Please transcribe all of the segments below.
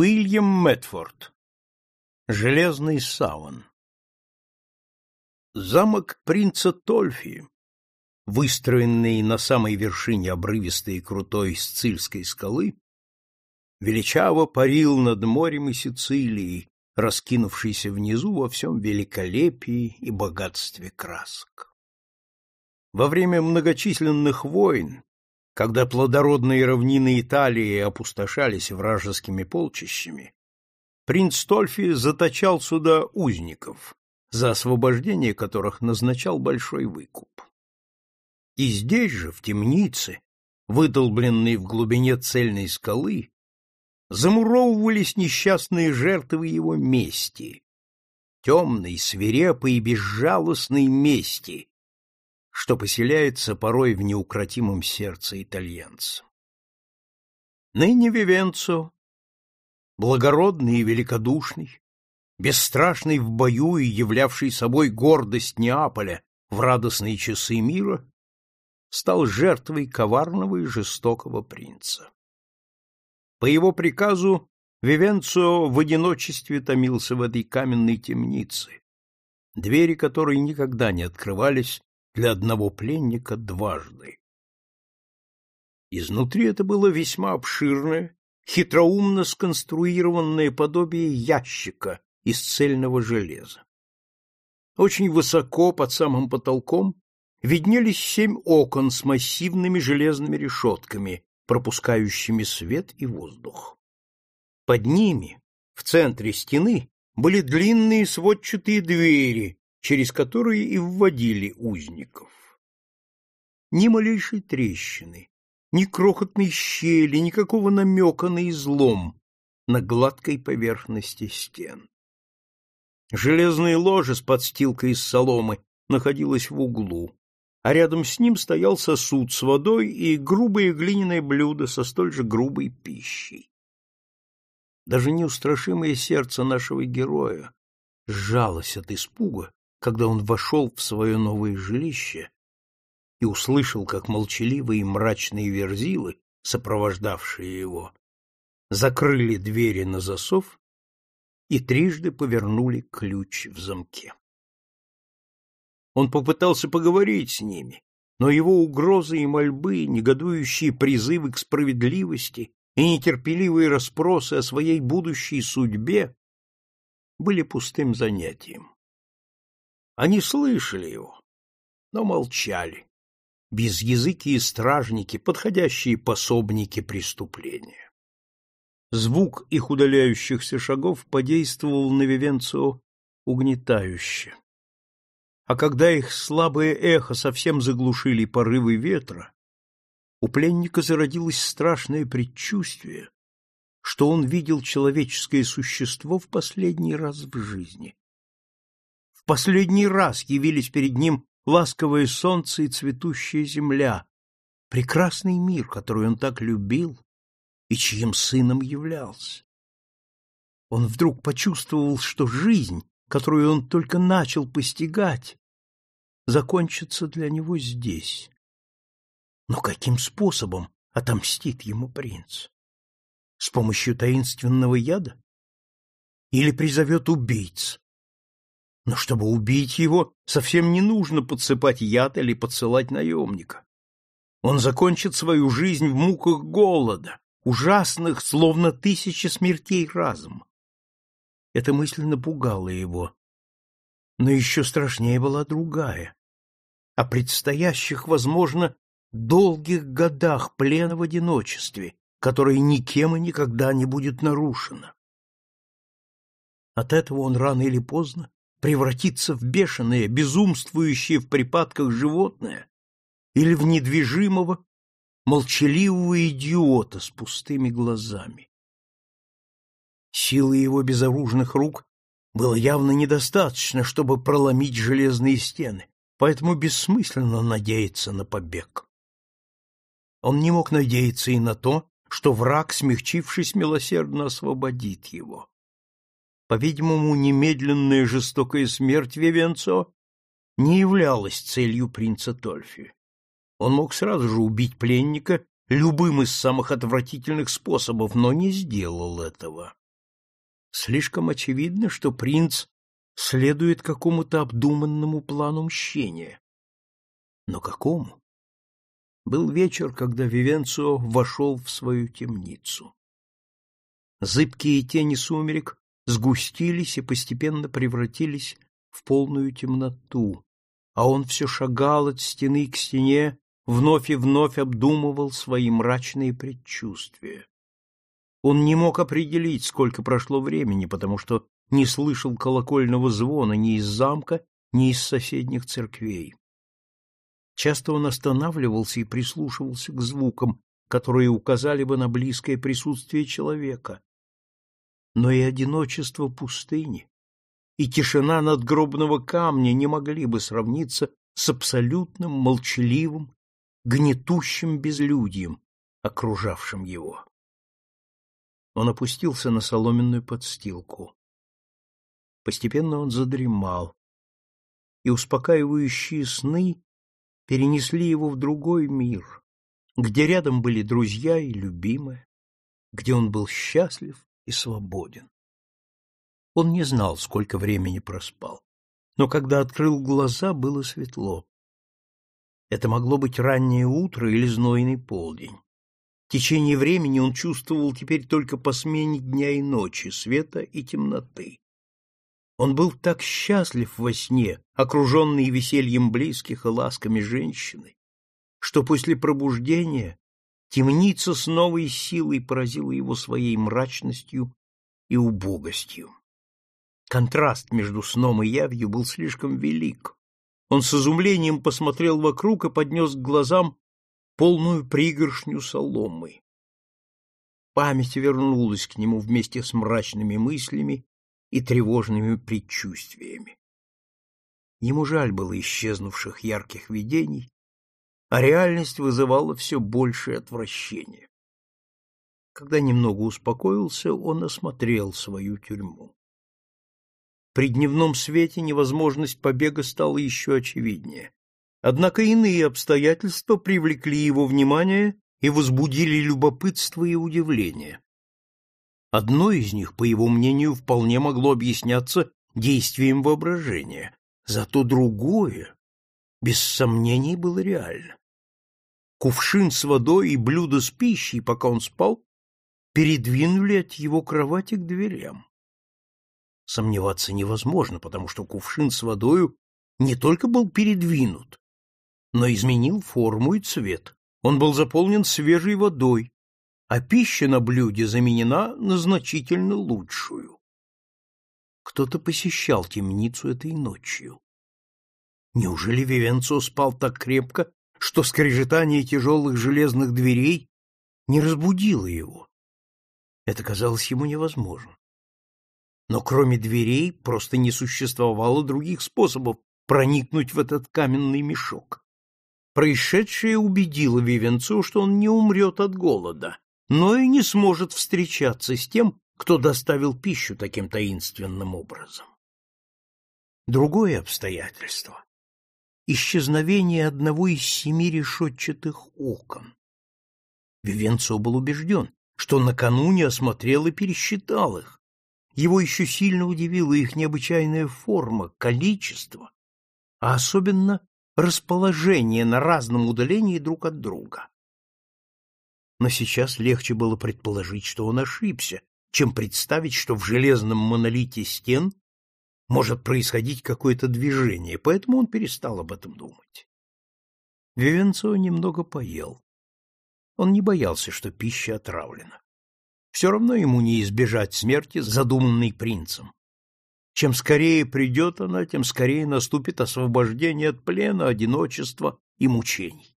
Уильям Мэтфорд. Железный саван. Замок принца Тольфи, выстроенный на самой вершине обрывистой и крутой Сцильской скалы, величаво парил над морем и Сицилией, раскинувшийся внизу во всем великолепии и богатстве красок. Во время многочисленных войн когда плодородные равнины Италии опустошались вражескими полчищами, принц Тольфи заточал сюда узников, за освобождение которых назначал большой выкуп. И здесь же, в темнице, выдолбленной в глубине цельной скалы, замуровывались несчастные жертвы его мести, темной, свирепой и безжалостной мести, что поселяется порой в неукротимом сердце итальянца. Ныне Вивенцо, благородный и великодушный, бесстрашный в бою и являвший собой гордость Неаполя в радостные часы мира, стал жертвой коварного и жестокого принца. По его приказу Вивенцо в одиночестве томился в этой каменной темнице, двери которой никогда не открывались для одного пленника дважды. Изнутри это было весьма обширное, хитроумно сконструированное подобие ящика из цельного железа. Очень высоко, под самым потолком, виднелись семь окон с массивными железными решетками, пропускающими свет и воздух. Под ними, в центре стены, были длинные сводчатые двери, через которые и вводили узников. Ни малейшей трещины, ни крохотной щели, никакого намека на излом на гладкой поверхности стен. Железное ложе с подстилкой из соломы находилось в углу, а рядом с ним стоял сосуд с водой и грубое глиняное блюдо со столь же грубой пищей. Даже неустрашимое сердце нашего героя сжалось от испуга, когда он вошел в свое новое жилище и услышал, как молчаливые и мрачные верзилы, сопровождавшие его, закрыли двери на засов и трижды повернули ключ в замке. Он попытался поговорить с ними, но его угрозы и мольбы, негодующие призывы к справедливости и нетерпеливые расспросы о своей будущей судьбе были пустым занятием. Они слышали его, но молчали. Безязыкие стражники, подходящие пособники преступления. Звук их удаляющихся шагов подействовал на Вивенцио угнетающе. А когда их слабое эхо совсем заглушили порывы ветра, у пленника зародилось страшное предчувствие, что он видел человеческое существо в последний раз в жизни последний раз явились перед ним ласковое солнце и цветущая земля, прекрасный мир, который он так любил и чьим сыном являлся. Он вдруг почувствовал, что жизнь, которую он только начал постигать, закончится для него здесь. Но каким способом отомстит ему принц? С помощью таинственного яда? Или призовет убийц, но чтобы убить его, совсем не нужно подсыпать яд или подсылать наемника. Он закончит свою жизнь в муках голода, ужасных, словно тысячи смертей разом. Эта мысль напугала его. Но еще страшнее была другая. О предстоящих, возможно, долгих годах плена в одиночестве, которое никем и никогда не будет нарушено. От этого он рано или поздно превратиться в бешеное, безумствующее в припадках животное или в недвижимого, молчаливого идиота с пустыми глазами. Силы его безоружных рук было явно недостаточно, чтобы проломить железные стены, поэтому бессмысленно надеяться на побег. Он не мог надеяться и на то, что враг, смягчившись, милосердно освободит его. По-видимому, немедленная жестокая смерть Вивенцо не являлась целью принца Тольфи. Он мог сразу же убить пленника любым из самых отвратительных способов, но не сделал этого. Слишком очевидно, что принц следует какому-то обдуманному плану мщения. Но какому? Был вечер, когда Вивенцио вошел в свою темницу. Зыбкие тени сумерек сгустились и постепенно превратились в полную темноту, а он все шагал от стены к стене, вновь и вновь обдумывал свои мрачные предчувствия. Он не мог определить, сколько прошло времени, потому что не слышал колокольного звона ни из замка, ни из соседних церквей. Часто он останавливался и прислушивался к звукам, которые указали бы на близкое присутствие человека. Но и одиночество пустыни, и тишина надгробного камня не могли бы сравниться с абсолютным, молчаливым, гнетущим безлюдьем, окружавшим его. Он опустился на соломенную подстилку. Постепенно он задремал, и успокаивающие сны перенесли его в другой мир, где рядом были друзья и любимые, где он был счастлив и свободен. Он не знал, сколько времени проспал, но когда открыл глаза, было светло. Это могло быть раннее утро или знойный полдень. В течение времени он чувствовал теперь только по смене дня и ночи, света и темноты. Он был так счастлив во сне, окруженный весельем близких и ласками женщины, что после пробуждения темница с новой силой поразила его своей мрачностью и убогостью. Контраст между сном и явью был слишком велик. Он с изумлением посмотрел вокруг и поднес к глазам полную пригоршню соломы. Память вернулась к нему вместе с мрачными мыслями и тревожными предчувствиями. Ему жаль было исчезнувших ярких видений, а реальность вызывала все большее отвращение. Когда немного успокоился, он осмотрел свою тюрьму. При дневном свете невозможность побега стала еще очевиднее. Однако иные обстоятельства привлекли его внимание и возбудили любопытство и удивление. Одно из них, по его мнению, вполне могло объясняться действием воображения, зато другое, без сомнений, было реально. Кувшин с водой и блюдо с пищей, пока он спал, передвинули от его кровати к дверям. Сомневаться невозможно, потому что кувшин с водою не только был передвинут, но изменил форму и цвет. Он был заполнен свежей водой, а пища на блюде заменена на значительно лучшую. Кто-то посещал темницу этой ночью. Неужели Вивенцо спал так крепко, что скрежетание тяжелых железных дверей не разбудило его? Это казалось ему невозможным. Но кроме дверей просто не существовало других способов проникнуть в этот каменный мешок. Происшедшее убедило Вивенцу, что он не умрет от голода, но и не сможет встречаться с тем, кто доставил пищу таким таинственным образом. Другое обстоятельство — исчезновение одного из семи решетчатых окон. Вивенцо был убежден, что накануне осмотрел и пересчитал их. Его еще сильно удивила их необычайная форма, количество, а особенно расположение на разном удалении друг от друга. Но сейчас легче было предположить, что он ошибся, чем представить, что в железном монолите стен может происходить какое-то движение, поэтому он перестал об этом думать. Вивенцо немного поел. Он не боялся, что пища отравлена. Все равно ему не избежать смерти, задуманной принцем. Чем скорее придет она, тем скорее наступит освобождение от плена, одиночества и мучений.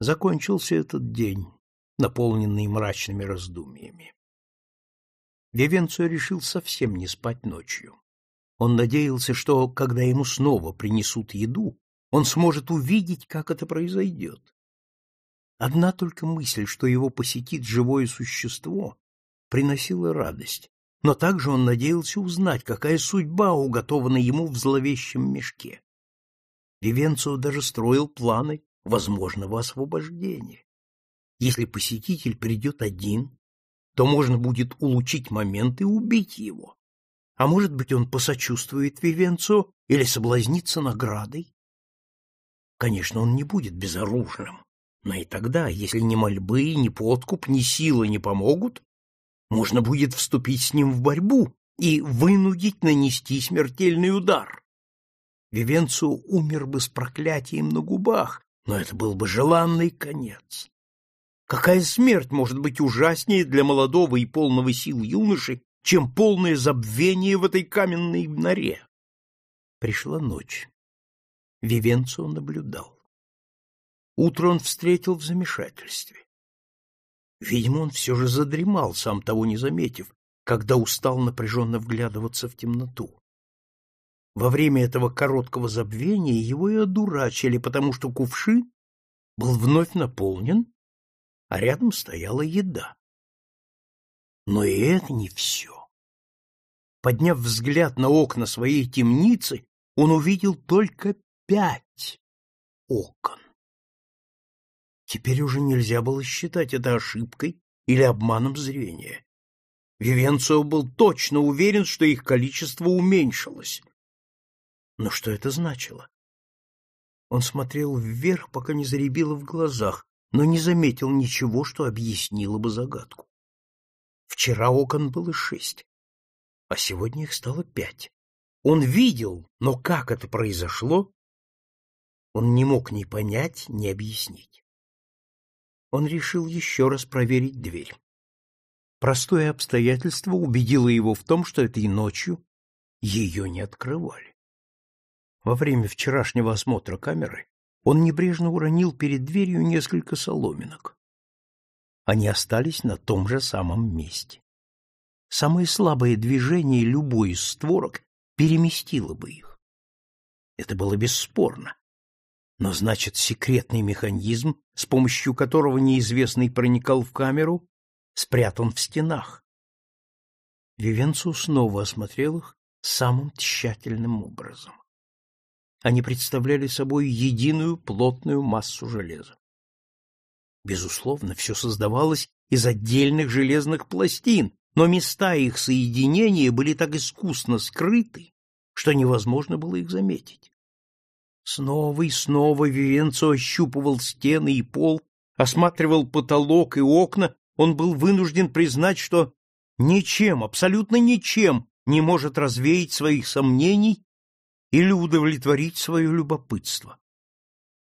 Закончился этот день, наполненный мрачными раздумьями. Вивенцо решил совсем не спать ночью. Он надеялся, что, когда ему снова принесут еду, он сможет увидеть, как это произойдет. Одна только мысль, что его посетит живое существо, приносила радость но также он надеялся узнать, какая судьба уготована ему в зловещем мешке. Вивенцо даже строил планы возможного освобождения. Если посетитель придет один, то можно будет улучить момент и убить его. А может быть, он посочувствует Вивенцо или соблазнится наградой? Конечно, он не будет безоружным, но и тогда, если ни мольбы, ни подкуп, ни силы не помогут, можно будет вступить с ним в борьбу и вынудить нанести смертельный удар. Вивенцо умер бы с проклятием на губах, но это был бы желанный конец. Какая смерть может быть ужаснее для молодого и полного сил юноши, чем полное забвение в этой каменной норе? Пришла ночь. Вивенцо наблюдал. Утро он встретил в замешательстве. Видимо, он все же задремал, сам того не заметив, когда устал напряженно вглядываться в темноту. Во время этого короткого забвения его и одурачили, потому что кувшин был вновь наполнен, а рядом стояла еда. Но и это не все. Подняв взгляд на окна своей темницы, он увидел только пять окон. Теперь уже нельзя было считать это ошибкой или обманом зрения. Вивенцио был точно уверен, что их количество уменьшилось. Но что это значило? Он смотрел вверх, пока не заребило в глазах, но не заметил ничего, что объяснило бы загадку. Вчера окон было шесть, а сегодня их стало пять. Он видел, но как это произошло, он не мог ни понять, ни объяснить. Он решил еще раз проверить дверь. Простое обстоятельство убедило его в том, что этой ночью ее не открывали. Во время вчерашнего осмотра камеры он небрежно уронил перед дверью несколько соломинок. Они остались на том же самом месте. Самое слабое движение любой из створок переместило бы их. Это было бесспорно. Но значит, секретный механизм, с помощью которого неизвестный проникал в камеру, спрятан в стенах. Вивенцу снова осмотрел их самым тщательным образом. Они представляли собой единую плотную массу железа. Безусловно, все создавалось из отдельных железных пластин, но места их соединения были так искусно скрыты, что невозможно было их заметить. Снова и снова Вивенцо ощупывал стены и пол, осматривал потолок и окна, он был вынужден признать, что ничем, абсолютно ничем не может развеять своих сомнений или удовлетворить свое любопытство.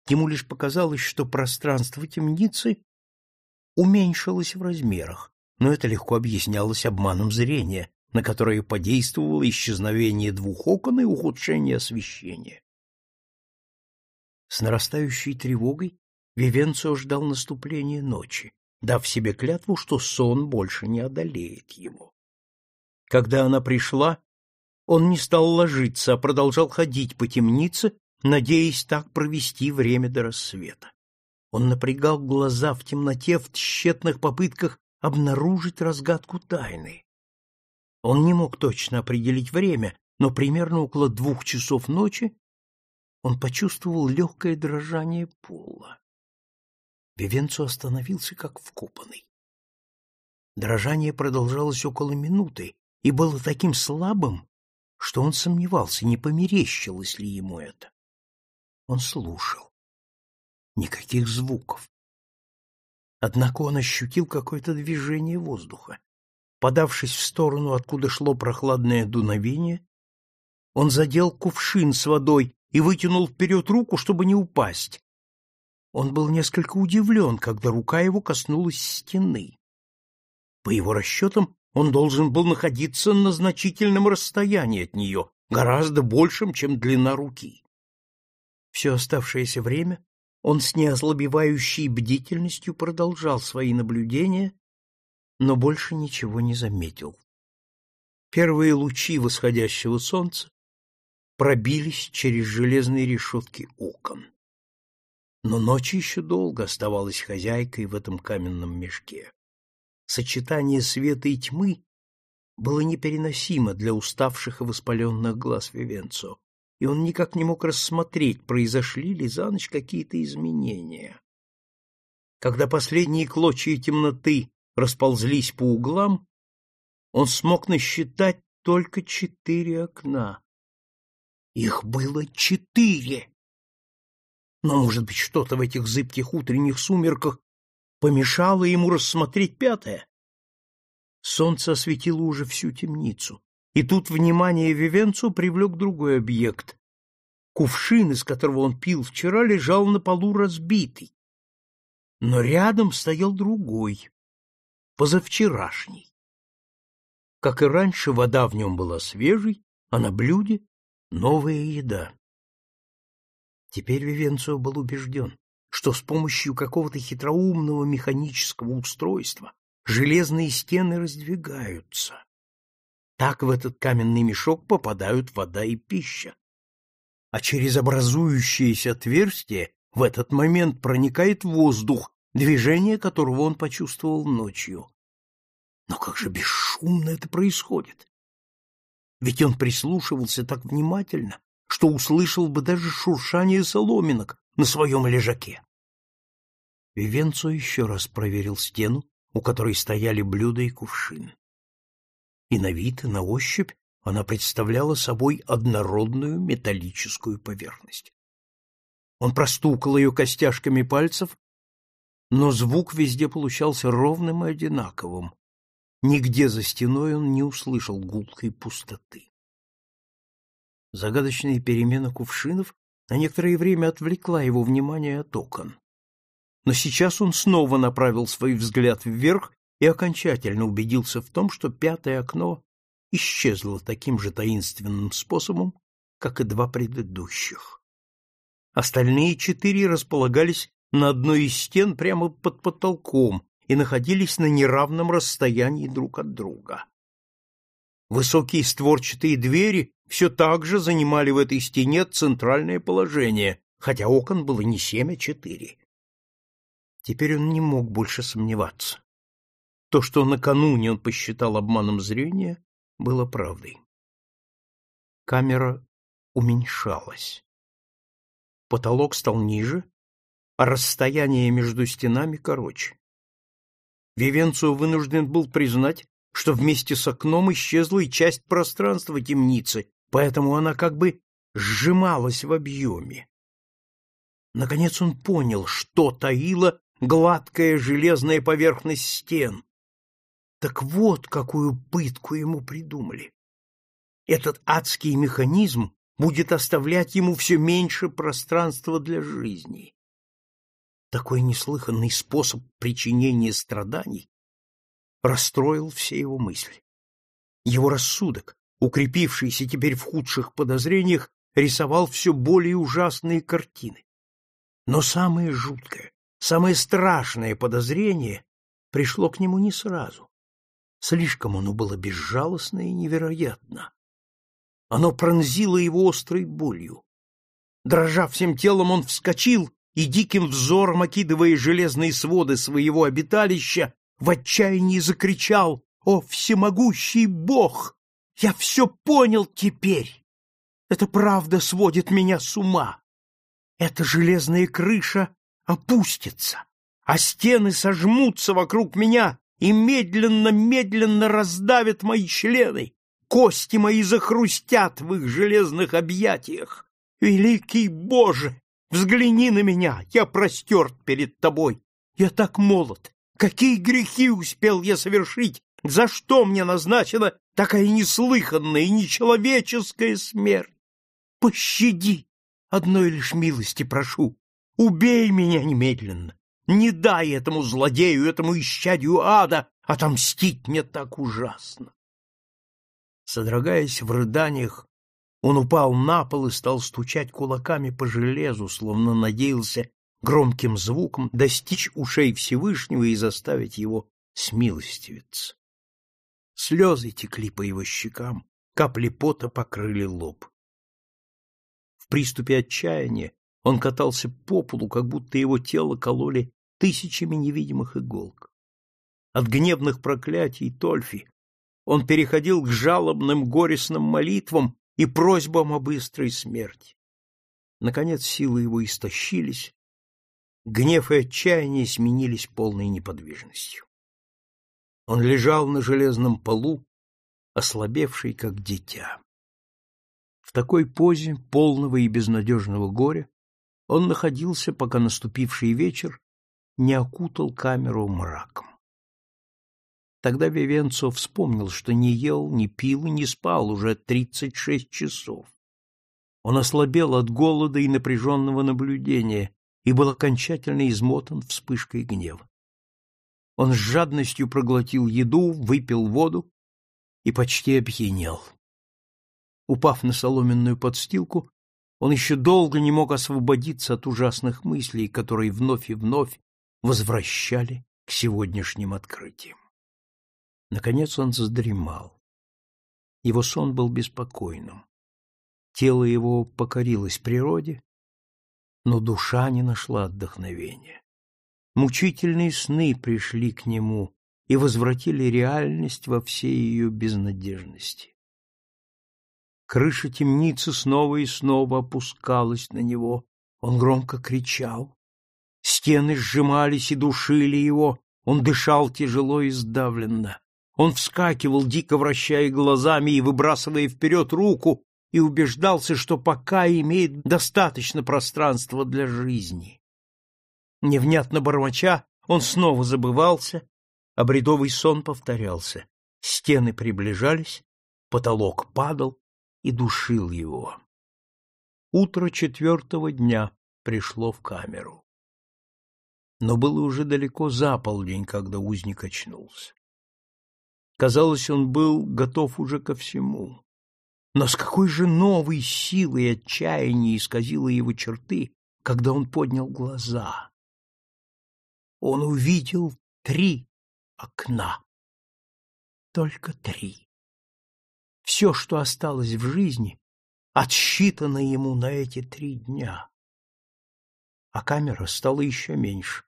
Ему лишь показалось, что пространство темницы уменьшилось в размерах, но это легко объяснялось обманом зрения, на которое подействовало исчезновение двух окон и ухудшение освещения. С нарастающей тревогой Вивенцио ждал наступления ночи, дав себе клятву, что сон больше не одолеет его. Когда она пришла, он не стал ложиться, а продолжал ходить по темнице, надеясь так провести время до рассвета. Он напрягал глаза в темноте в тщетных попытках обнаружить разгадку тайны. Он не мог точно определить время, но примерно около двух часов ночи он почувствовал легкое дрожание пола. Вивенцо остановился как вкопанный. Дрожание продолжалось около минуты и было таким слабым, что он сомневался, не померещилось ли ему это. Он слушал. Никаких звуков. Однако он ощутил какое-то движение воздуха. Подавшись в сторону, откуда шло прохладное дуновение, он задел кувшин с водой и вытянул вперед руку, чтобы не упасть. Он был несколько удивлен, когда рука его коснулась стены. По его расчетам, он должен был находиться на значительном расстоянии от нее, гораздо большем, чем длина руки. Все оставшееся время он с неослабевающей бдительностью продолжал свои наблюдения, но больше ничего не заметил. Первые лучи восходящего солнца пробились через железные решетки окон. Но ночь еще долго оставалась хозяйкой в этом каменном мешке сочетание света и тьмы было непереносимо для уставших и воспаленных глаз Вивенцо, и он никак не мог рассмотреть, произошли ли за ночь какие-то изменения. Когда последние клочья темноты расползлись по углам, он смог насчитать только четыре окна. Их было четыре! Но, может быть, что-то в этих зыбких утренних сумерках помешало ему рассмотреть пятое? Солнце осветило уже всю темницу, и тут внимание Вивенцу привлек другой объект. Кувшин, из которого он пил вчера, лежал на полу разбитый. Но рядом стоял другой, позавчерашний. Как и раньше, вода в нем была свежей, а на блюде — новая еда. Теперь Вивенцио был убежден, что с помощью какого-то хитроумного механического устройства железные стены раздвигаются. Так в этот каменный мешок попадают вода и пища. А через образующееся отверстие в этот момент проникает воздух, движение которого он почувствовал ночью. Но как же бесшумно это происходит! Ведь он прислушивался так внимательно, что услышал бы даже шуршание соломинок на своем лежаке. Вивенцо еще раз проверил стену, у которой стояли блюда и кувшин. И на вид, и на ощупь она представляла собой однородную металлическую поверхность. Он простукал ее костяшками пальцев, но звук везде получался ровным и одинаковым. Нигде за стеной он не услышал гулкой пустоты. Загадочная перемена кувшинов на некоторое время отвлекла его внимание от окон но сейчас он снова направил свой взгляд вверх и окончательно убедился в том, что пятое окно исчезло таким же таинственным способом, как и два предыдущих. Остальные четыре располагались на одной из стен прямо под потолком и находились на неравном расстоянии друг от друга. Высокие створчатые двери все так же занимали в этой стене центральное положение, хотя окон было не семь, а четыре. Теперь он не мог больше сомневаться. То, что накануне он посчитал обманом зрения, было правдой. Камера уменьшалась. Потолок стал ниже, а расстояние между стенами короче. Вивенцио вынужден был признать, что вместе с окном исчезла и часть пространства темницы, поэтому она как бы сжималась в объеме. Наконец он понял, что таила гладкая железная поверхность стен. Так вот, какую пытку ему придумали. Этот адский механизм будет оставлять ему все меньше пространства для жизни. Такой неслыханный способ причинения страданий расстроил все его мысли. Его рассудок, укрепившийся теперь в худших подозрениях, рисовал все более ужасные картины. Но самое жуткое, Самое страшное подозрение пришло к нему не сразу. Слишком оно было безжалостно и невероятно. Оно пронзило его острой болью. Дрожа всем телом, он вскочил и, диким взором окидывая железные своды своего обиталища, в отчаянии закричал «О, всемогущий Бог! Я все понял теперь! Эта правда сводит меня с ума! Эта железная крыша опустится, а стены сожмутся вокруг меня и медленно-медленно раздавят мои члены, кости мои захрустят в их железных объятиях. Великий Боже, взгляни на меня, я простерт перед тобой, я так молод, какие грехи успел я совершить, за что мне назначена такая неслыханная и нечеловеческая смерть? Пощади, одной лишь милости прошу, Убей меня немедленно! Не дай этому злодею, этому исчадию ада отомстить мне так ужасно!» Содрогаясь в рыданиях, он упал на пол и стал стучать кулаками по железу, словно надеялся громким звуком достичь ушей Всевышнего и заставить его смилостивиться. Слезы текли по его щекам, капли пота покрыли лоб. В приступе отчаяния он катался по полу, как будто его тело кололи тысячами невидимых иголок. От гневных проклятий Тольфи он переходил к жалобным горестным молитвам и просьбам о быстрой смерти. Наконец силы его истощились, гнев и отчаяние сменились полной неподвижностью. Он лежал на железном полу, ослабевший, как дитя. В такой позе полного и безнадежного горя он находился, пока наступивший вечер не окутал камеру мраком. Тогда Вивенцо вспомнил, что не ел, не пил и не спал уже тридцать шесть часов. Он ослабел от голода и напряженного наблюдения и был окончательно измотан вспышкой гнева. Он с жадностью проглотил еду, выпил воду и почти опьянел. Упав на соломенную подстилку, он еще долго не мог освободиться от ужасных мыслей, которые вновь и вновь возвращали к сегодняшним открытиям. Наконец он задремал. Его сон был беспокойным. Тело его покорилось природе, но душа не нашла отдохновения. Мучительные сны пришли к нему и возвратили реальность во всей ее безнадежности. Крыша темницы снова и снова опускалась на него. Он громко кричал. Стены сжимались и душили его. Он дышал тяжело и сдавленно. Он вскакивал, дико вращая глазами и выбрасывая вперед руку, и убеждался, что пока имеет достаточно пространства для жизни. Невнятно бормоча, он снова забывался, а бредовый сон повторялся. Стены приближались, потолок падал и душил его. Утро четвертого дня пришло в камеру. Но было уже далеко за полдень, когда узник очнулся. Казалось, он был готов уже ко всему. Но с какой же новой силой отчаяние исказило его черты, когда он поднял глаза? Он увидел три окна. Только три. Все, что осталось в жизни, отсчитано ему на эти три дня. А камера стала еще меньше.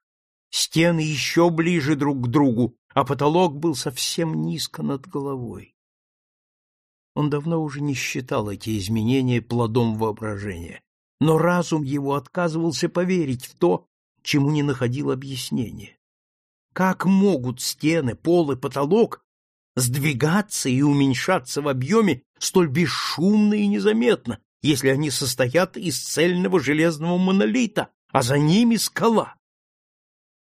Стены еще ближе друг к другу, а потолок был совсем низко над головой. Он давно уже не считал эти изменения плодом воображения, но разум его отказывался поверить в то, чему не находил объяснения. Как могут стены, пол и потолок сдвигаться и уменьшаться в объеме столь бесшумно и незаметно, если они состоят из цельного железного монолита, а за ними скала?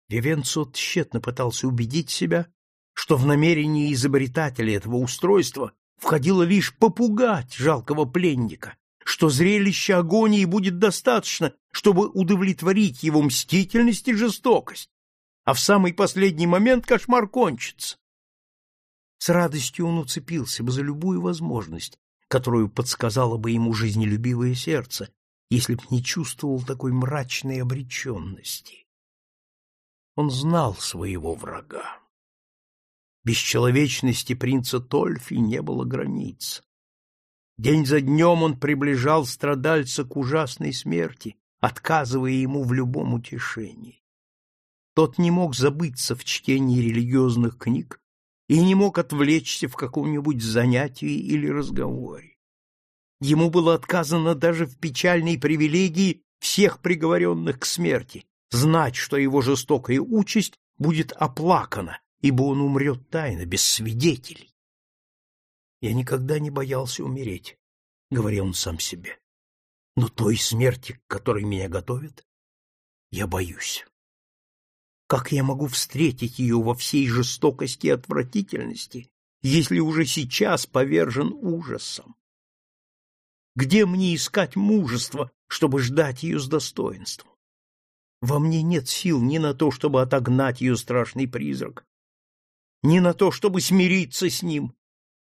Вивенцо тщетно пытался убедить себя, что в намерении изобретателя этого устройства входило лишь попугать жалкого пленника, что зрелище агонии будет достаточно, чтобы удовлетворить его мстительность и жестокость, а в самый последний момент кошмар кончится. С радостью он уцепился бы за любую возможность, которую подсказало бы ему жизнелюбивое сердце, если б не чувствовал такой мрачной обреченности. Он знал своего врага. Бесчеловечности принца Тольфи не было границ. День за днем он приближал страдальца к ужасной смерти, отказывая ему в любом утешении. Тот не мог забыться в чтении религиозных книг и не мог отвлечься в каком-нибудь занятии или разговоре. Ему было отказано даже в печальной привилегии всех приговоренных к смерти, знать, что его жестокая участь будет оплакана, ибо он умрет тайно, без свидетелей. Я никогда не боялся умереть, — говорил он сам себе. Но той смерти, к которой меня готовят, я боюсь. Как я могу встретить ее во всей жестокости и отвратительности, если уже сейчас повержен ужасом? Где мне искать мужество, чтобы ждать ее с достоинством? Во мне нет сил ни на то, чтобы отогнать ее страшный призрак, ни на то, чтобы смириться с ним.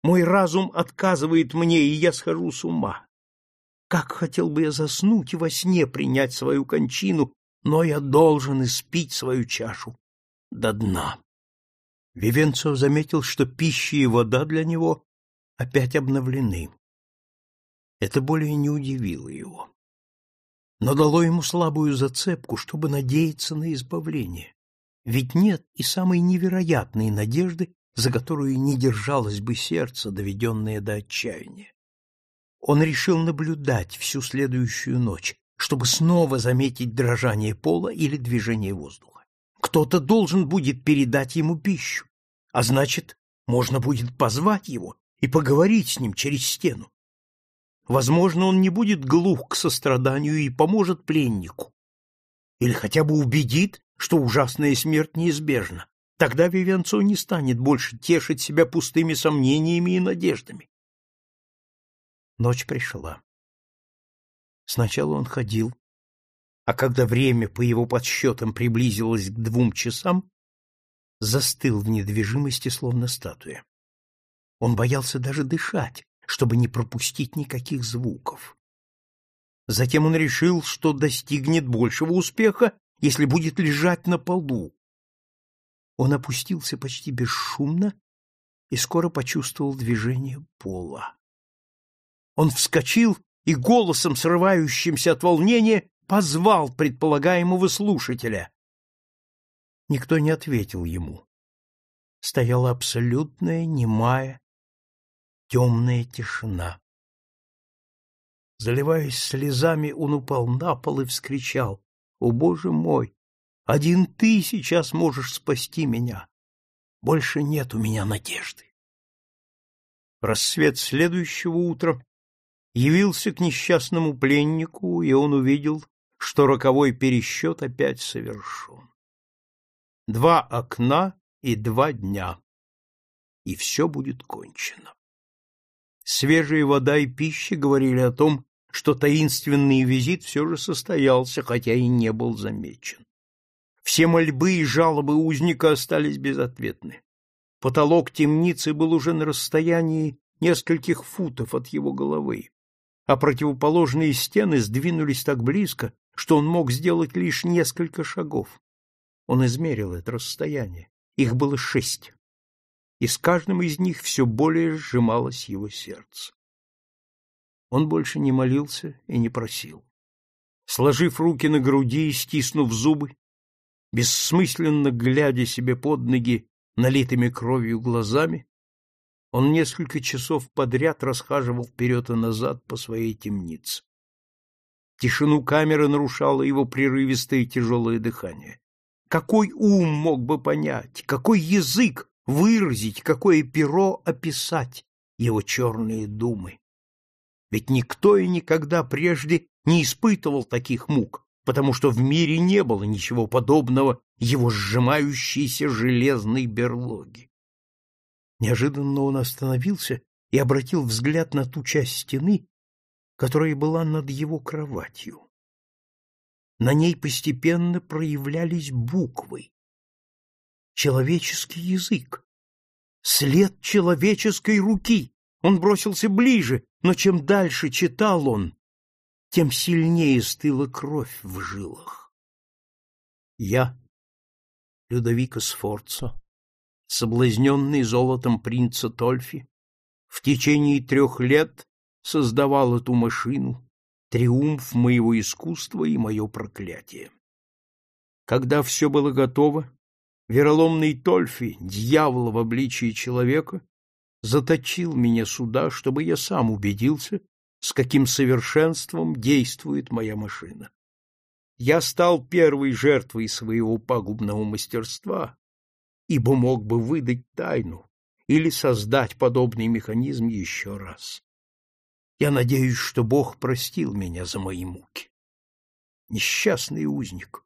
Мой разум отказывает мне, и я схожу с ума. Как хотел бы я заснуть и во сне принять свою кончину, но я должен испить свою чашу до дна. Вивенцов заметил, что пища и вода для него опять обновлены. Это более не удивило его но дало ему слабую зацепку, чтобы надеяться на избавление. Ведь нет и самой невероятной надежды, за которую не держалось бы сердце, доведенное до отчаяния. Он решил наблюдать всю следующую ночь, чтобы снова заметить дрожание пола или движение воздуха. Кто-то должен будет передать ему пищу. а значит, можно будет позвать его и поговорить с ним через стену. Возможно, он не будет глух к состраданию и поможет пленнику. Или хотя бы убедит, что ужасная смерть неизбежна. Тогда Вивенцо не станет больше тешить себя пустыми сомнениями и надеждами. Ночь пришла. Сначала он ходил, а когда время, по его подсчетам, приблизилось к двум часам, застыл в недвижимости, словно статуя. Он боялся даже дышать, чтобы не пропустить никаких звуков. Затем он решил, что достигнет большего успеха, если будет лежать на полу. Он опустился почти бесшумно и скоро почувствовал движение пола. Он вскочил и голосом, срывающимся от волнения, позвал предполагаемого слушателя. Никто не ответил ему. Стояла абсолютная, немая, темная тишина. Заливаясь слезами, он упал на пол и вскричал. — О, Боже мой! Один ты сейчас можешь спасти меня. Больше нет у меня надежды. Рассвет следующего утра явился к несчастному пленнику, и он увидел, что роковой пересчет опять совершен. Два окна и два дня, и все будет кончено. Свежая вода и пища говорили о том, что таинственный визит все же состоялся, хотя и не был замечен. Все мольбы и жалобы узника остались безответны. Потолок темницы был уже на расстоянии нескольких футов от его головы а противоположные стены сдвинулись так близко, что он мог сделать лишь несколько шагов. Он измерил это расстояние. Их было шесть. И с каждым из них все более сжималось его сердце. Он больше не молился и не просил. Сложив руки на груди и стиснув зубы, бессмысленно глядя себе под ноги налитыми кровью глазами, он несколько часов подряд расхаживал вперед и назад по своей темнице. Тишину камеры нарушало его прерывистое тяжелое дыхание. Какой ум мог бы понять, какой язык выразить, какое перо описать его черные думы? Ведь никто и никогда прежде не испытывал таких мук, потому что в мире не было ничего подобного его сжимающейся железной берлоги. Неожиданно он остановился и обратил взгляд на ту часть стены, которая была над его кроватью. На ней постепенно проявлялись буквы. Человеческий язык. След человеческой руки. Он бросился ближе, но чем дальше читал он, тем сильнее стыла кровь в жилах. Я, Людовика Сфорцо, соблазненный золотом принца Тольфи, в течение трех лет создавал эту машину, триумф моего искусства и мое проклятие. Когда все было готово, вероломный Тольфи, дьявол в обличии человека, заточил меня сюда, чтобы я сам убедился, с каким совершенством действует моя машина. Я стал первой жертвой своего пагубного мастерства, ибо мог бы выдать тайну или создать подобный механизм еще раз. Я надеюсь, что Бог простил меня за мои муки. Несчастный узник,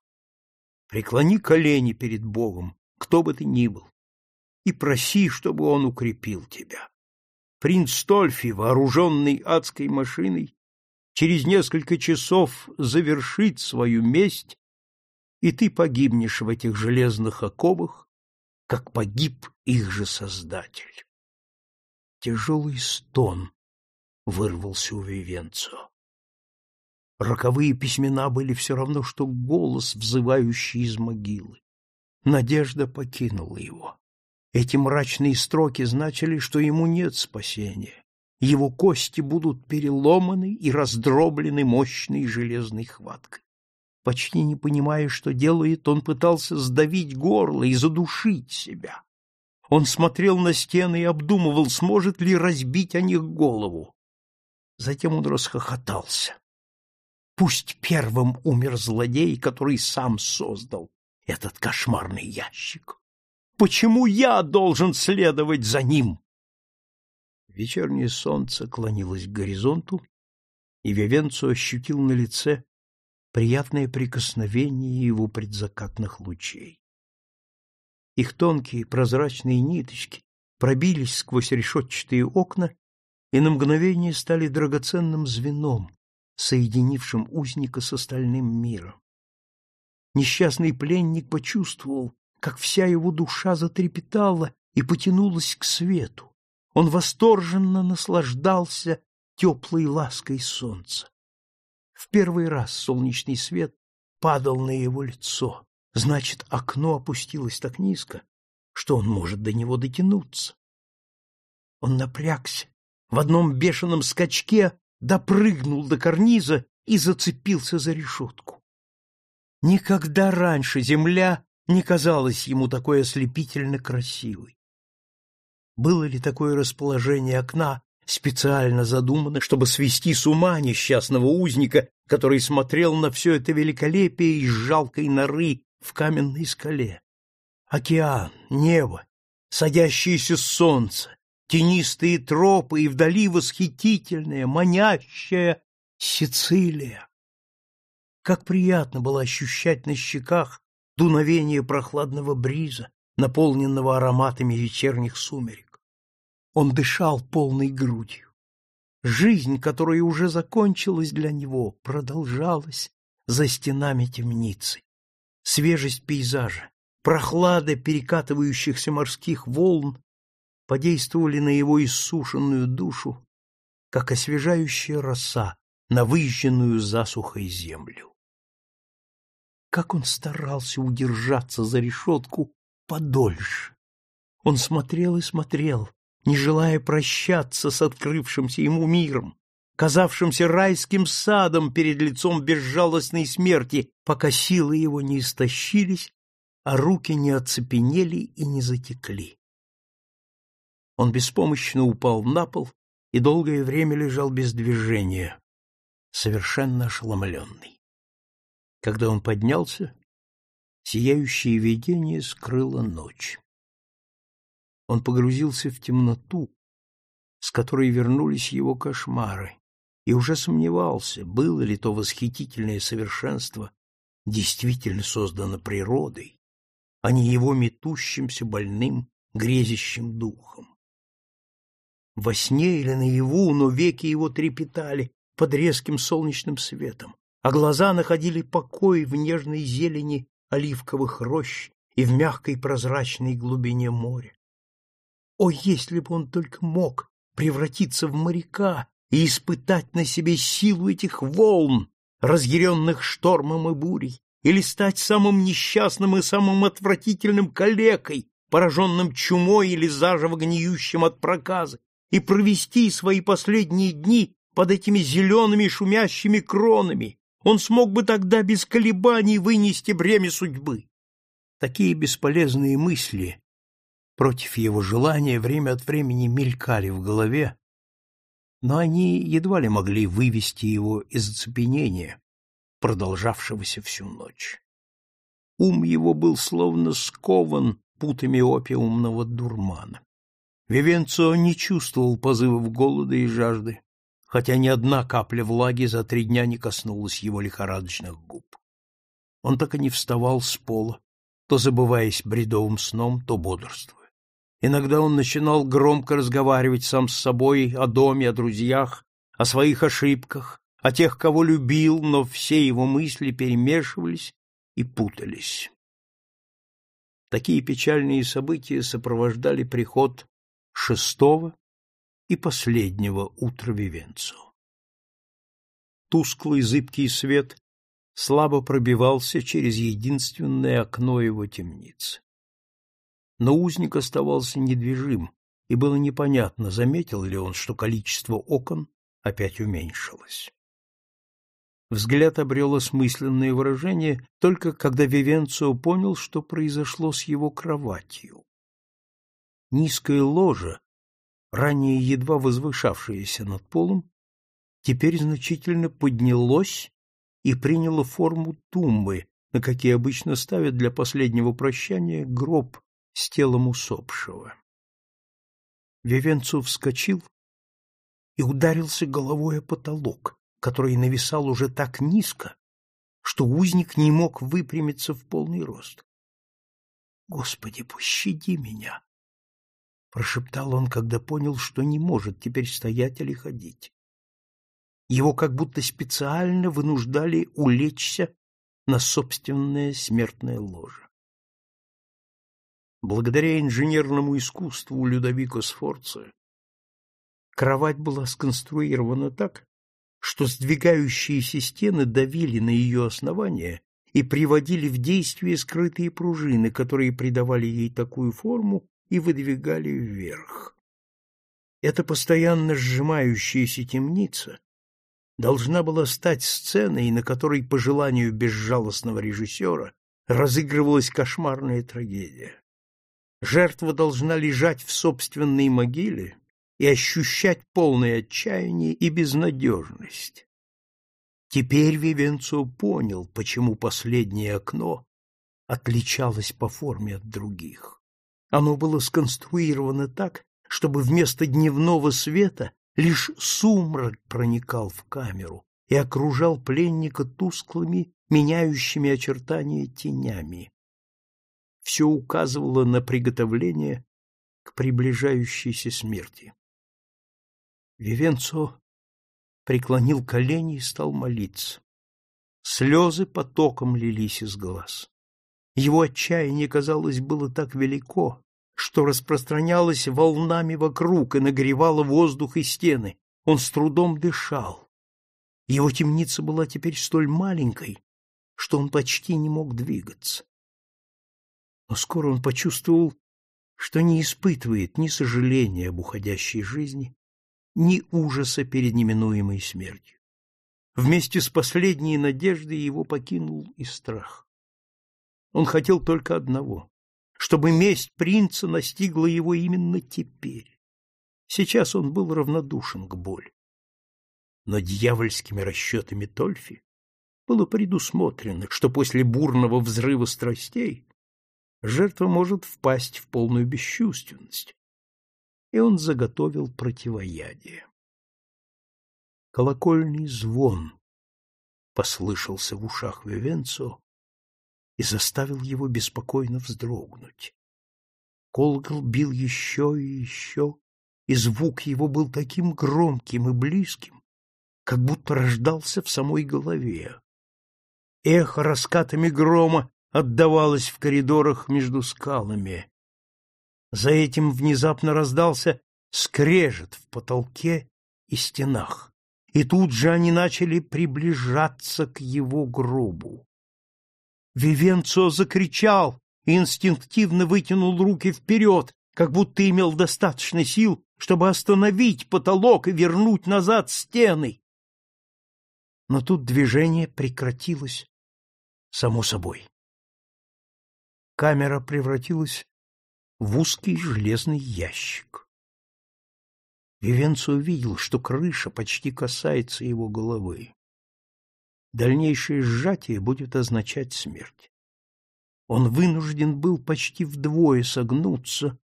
преклони колени перед Богом, кто бы ты ни был, и проси, чтобы он укрепил тебя. Принц Тольфи, вооруженный адской машиной, через несколько часов завершит свою месть, и ты погибнешь в этих железных оковах как погиб их же создатель. Тяжелый стон вырвался у Вивенцо. Роковые письмена были все равно, что голос, взывающий из могилы. Надежда покинула его. Эти мрачные строки значили, что ему нет спасения. Его кости будут переломаны и раздроблены мощной железной хваткой. Почти не понимая, что делает, он пытался сдавить горло и задушить себя. Он смотрел на стены и обдумывал, сможет ли разбить о них голову. Затем он расхохотался. Пусть первым умер злодей, который сам создал этот кошмарный ящик. Почему я должен следовать за ним? Вечернее солнце клонилось к горизонту, и Вивенцо ощутил на лице приятное прикосновение его предзакатных лучей. Их тонкие прозрачные ниточки пробились сквозь решетчатые окна и на мгновение стали драгоценным звеном, соединившим узника с остальным миром. Несчастный пленник почувствовал, как вся его душа затрепетала и потянулась к свету. Он восторженно наслаждался теплой лаской солнца. В первый раз солнечный свет падал на его лицо. Значит, окно опустилось так низко, что он может до него дотянуться. Он напрягся, в одном бешеном скачке допрыгнул до карниза и зацепился за решетку. Никогда раньше земля не казалась ему такой ослепительно красивой. Было ли такое расположение окна специально задумано, чтобы свести с ума несчастного узника, который смотрел на все это великолепие из жалкой норы в каменной скале? Океан, небо, садящееся солнце, тенистые тропы и вдали восхитительная, манящая Сицилия. Как приятно было ощущать на щеках дуновение прохладного бриза, наполненного ароматами вечерних сумерек. Он дышал полной грудью. Жизнь, которая уже закончилась для него, продолжалась за стенами темницы. Свежесть пейзажа, прохлада перекатывающихся морских волн подействовали на его иссушенную душу, как освежающая роса на выжженную засухой землю. Как он старался удержаться за решетку подольше. Он смотрел и смотрел, не желая прощаться с открывшимся ему миром, казавшимся райским садом перед лицом безжалостной смерти, пока силы его не истощились, а руки не оцепенели и не затекли. Он беспомощно упал на пол и долгое время лежал без движения, совершенно ошеломленный. Когда он поднялся, сияющее видение скрыло ночь. Он погрузился в темноту, с которой вернулись его кошмары, и уже сомневался, было ли то восхитительное совершенство действительно создано природой, а не его метущимся больным, грезящим духом. Во сне или наяву, но веки его трепетали под резким солнечным светом, а глаза находили покой в нежной зелени оливковых рощ и в мягкой прозрачной глубине моря. О, если бы он только мог превратиться в моряка и испытать на себе силу этих волн, разъяренных штормом и бурей, или стать самым несчастным и самым отвратительным калекой, пораженным чумой или заживо гниющим от проказы, и провести свои последние дни под этими зелеными шумящими кронами, он смог бы тогда без колебаний вынести бремя судьбы. Такие бесполезные мысли против его желания время от времени мелькали в голове, но они едва ли могли вывести его из оцепенения, продолжавшегося всю ночь. Ум его был словно скован путами опиумного дурмана. Вивенцо не чувствовал позывов голода и жажды, хотя ни одна капля влаги за три дня не коснулась его лихорадочных губ. Он так и не вставал с пола, то забываясь бредовым сном, то бодрствуя. Иногда он начинал громко разговаривать сам с собой о доме, о друзьях, о своих ошибках, о тех, кого любил, но все его мысли перемешивались и путались. Такие печальные события сопровождали приход шестого и последнего утра Вивенцо. Тусклый зыбкий свет слабо пробивался через единственное окно его темницы. Но узник оставался недвижим, и было непонятно, заметил ли он, что количество окон опять уменьшилось. Взгляд обрел осмысленное выражение только когда Вивенцио понял, что произошло с его кроватью. Низкое ложе, ранее едва возвышавшееся над полом, теперь значительно поднялось и приняло форму тумбы, на какие обычно ставят для последнего прощания гроб с телом усопшего. Вивенцу вскочил и ударился головой о потолок, который нависал уже так низко, что узник не мог выпрямиться в полный рост. «Господи, пощади меня!» — прошептал он, когда понял, что не может теперь стоять или ходить. Его как будто специально вынуждали улечься на собственное смертное ложе. Благодаря инженерному искусству Людовико Сфорца кровать была сконструирована так, что сдвигающиеся стены давили на ее основание и приводили в действие скрытые пружины, которые придавали ей такую форму и выдвигали вверх. Эта постоянно сжимающаяся темница должна была стать сценой, на которой, по желанию безжалостного режиссера, разыгрывалась кошмарная трагедия. Жертва должна лежать в собственной могиле и ощущать полное отчаяние и безнадежность. Теперь Вивенцо понял, почему последнее окно отличалось по форме от других. Оно было сконструировано так, чтобы вместо дневного света Лишь сумрак проникал в камеру и окружал пленника тусклыми, меняющими очертания тенями. Все указывало на приготовление к приближающейся смерти. Вивенцо преклонил колени и стал молиться. Слезы потоком лились из глаз. Его отчаяние, казалось, было так велико, что распространялось волнами вокруг и нагревало воздух и стены. Он с трудом дышал. Его темница была теперь столь маленькой, что он почти не мог двигаться. Но скоро он почувствовал, что не испытывает ни сожаления об уходящей жизни, ни ужаса перед неминуемой смертью. Вместе с последней надеждой его покинул и страх. Он хотел только одного чтобы месть принца настигла его именно теперь. Сейчас он был равнодушен к боли. Но дьявольскими расчетами Тольфи было предусмотрено, что после бурного взрыва страстей жертва может впасть в полную бесчувственность, и он заготовил противоядие. Колокольный звон послышался в ушах Вивенцо, и заставил его беспокойно вздрогнуть. Колокол бил еще и еще, и звук его был таким громким и близким, как будто рождался в самой голове. Эхо раскатами грома отдавалось в коридорах между скалами. За этим внезапно раздался скрежет в потолке и стенах, и тут же они начали приближаться к его гробу. Вивенцо закричал и инстинктивно вытянул руки вперед, как будто имел достаточно сил, чтобы остановить потолок и вернуть назад стены. Но тут движение прекратилось само собой. Камера превратилась в узкий железный ящик. Вивенцо увидел, что крыша почти касается его головы. Дальнейшее сжатие будет означать смерть. Он вынужден был почти вдвое согнуться,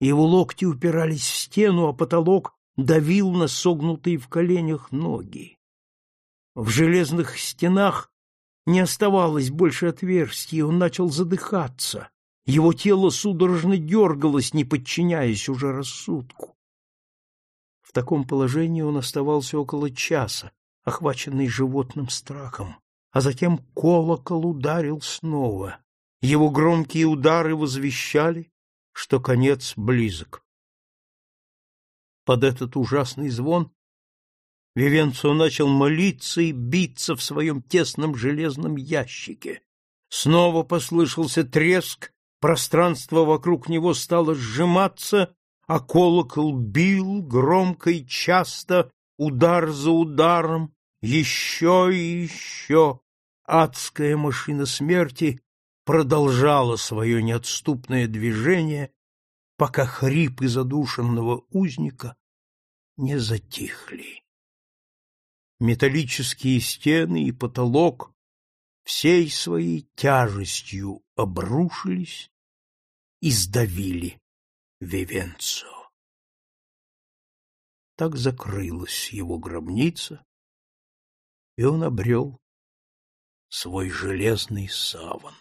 его локти упирались в стену, а потолок давил на согнутые в коленях ноги. В железных стенах не оставалось больше отверстий, он начал задыхаться. Его тело судорожно дергалось, не подчиняясь уже рассудку. В таком положении он оставался около часа, охваченный животным страхом, а затем колокол ударил снова. Его громкие удары возвещали, что конец близок. Под этот ужасный звон Вивенцо начал молиться и биться в своем тесном железном ящике. Снова послышался треск, пространство вокруг него стало сжиматься, а колокол бил громко и часто, удар за ударом, еще и еще адская машина смерти продолжала свое неотступное движение, пока хрипы задушенного узника не затихли. Металлические стены и потолок всей своей тяжестью обрушились и сдавили Вивенцо. Так закрылась его гробница, и он обрел свой железный саван.